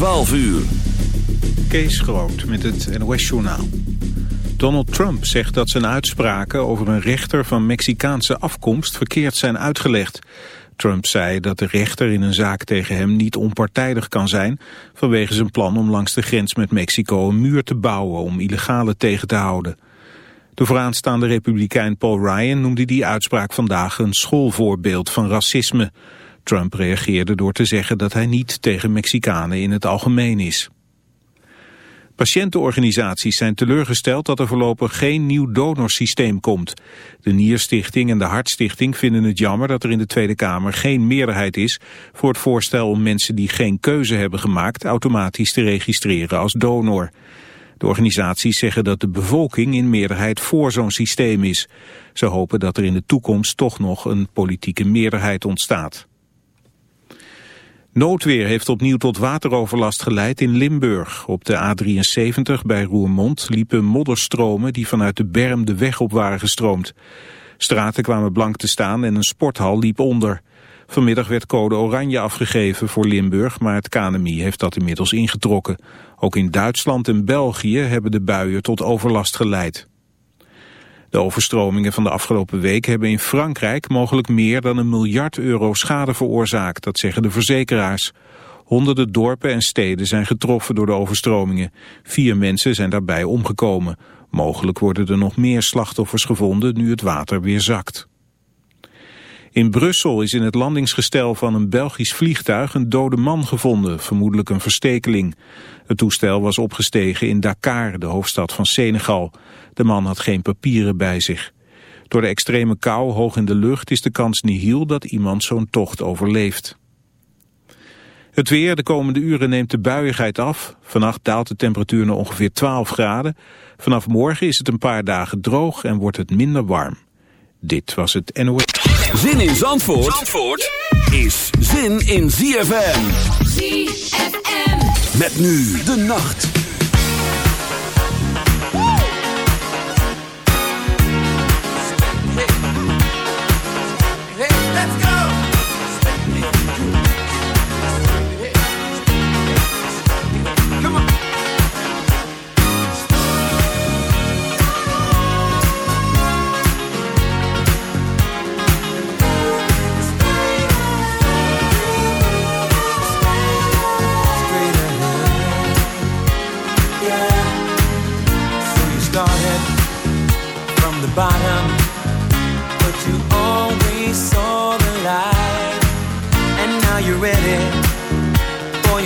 12 uur. Kees Groot met het NOS-journaal. Donald Trump zegt dat zijn uitspraken over een rechter van Mexicaanse afkomst verkeerd zijn uitgelegd. Trump zei dat de rechter in een zaak tegen hem niet onpartijdig kan zijn... vanwege zijn plan om langs de grens met Mexico een muur te bouwen om illegale tegen te houden. De vooraanstaande republikein Paul Ryan noemde die uitspraak vandaag een schoolvoorbeeld van racisme. Trump reageerde door te zeggen dat hij niet tegen Mexicanen in het algemeen is. Patiëntenorganisaties zijn teleurgesteld dat er voorlopig geen nieuw donorsysteem komt. De Nierstichting en de Hartstichting vinden het jammer dat er in de Tweede Kamer geen meerderheid is voor het voorstel om mensen die geen keuze hebben gemaakt automatisch te registreren als donor. De organisaties zeggen dat de bevolking in meerderheid voor zo'n systeem is. Ze hopen dat er in de toekomst toch nog een politieke meerderheid ontstaat. Noodweer heeft opnieuw tot wateroverlast geleid in Limburg. Op de A73 bij Roermond liepen modderstromen die vanuit de berm de weg op waren gestroomd. Straten kwamen blank te staan en een sporthal liep onder. Vanmiddag werd code oranje afgegeven voor Limburg, maar het KNMI heeft dat inmiddels ingetrokken. Ook in Duitsland en België hebben de buien tot overlast geleid. De overstromingen van de afgelopen week hebben in Frankrijk mogelijk meer dan een miljard euro schade veroorzaakt, dat zeggen de verzekeraars. Honderden dorpen en steden zijn getroffen door de overstromingen. Vier mensen zijn daarbij omgekomen. Mogelijk worden er nog meer slachtoffers gevonden nu het water weer zakt. In Brussel is in het landingsgestel van een Belgisch vliegtuig een dode man gevonden, vermoedelijk een verstekeling. Het toestel was opgestegen in Dakar, de hoofdstad van Senegal. De man had geen papieren bij zich. Door de extreme kou hoog in de lucht is de kans nihil dat iemand zo'n tocht overleeft. Het weer, de komende uren neemt de buiigheid af. Vannacht daalt de temperatuur naar ongeveer 12 graden. Vanaf morgen is het een paar dagen droog en wordt het minder warm. Dit was het NOS. Zin in Zandvoort, Zandvoort is zin in ZFM. ZFM. Met nu de nacht.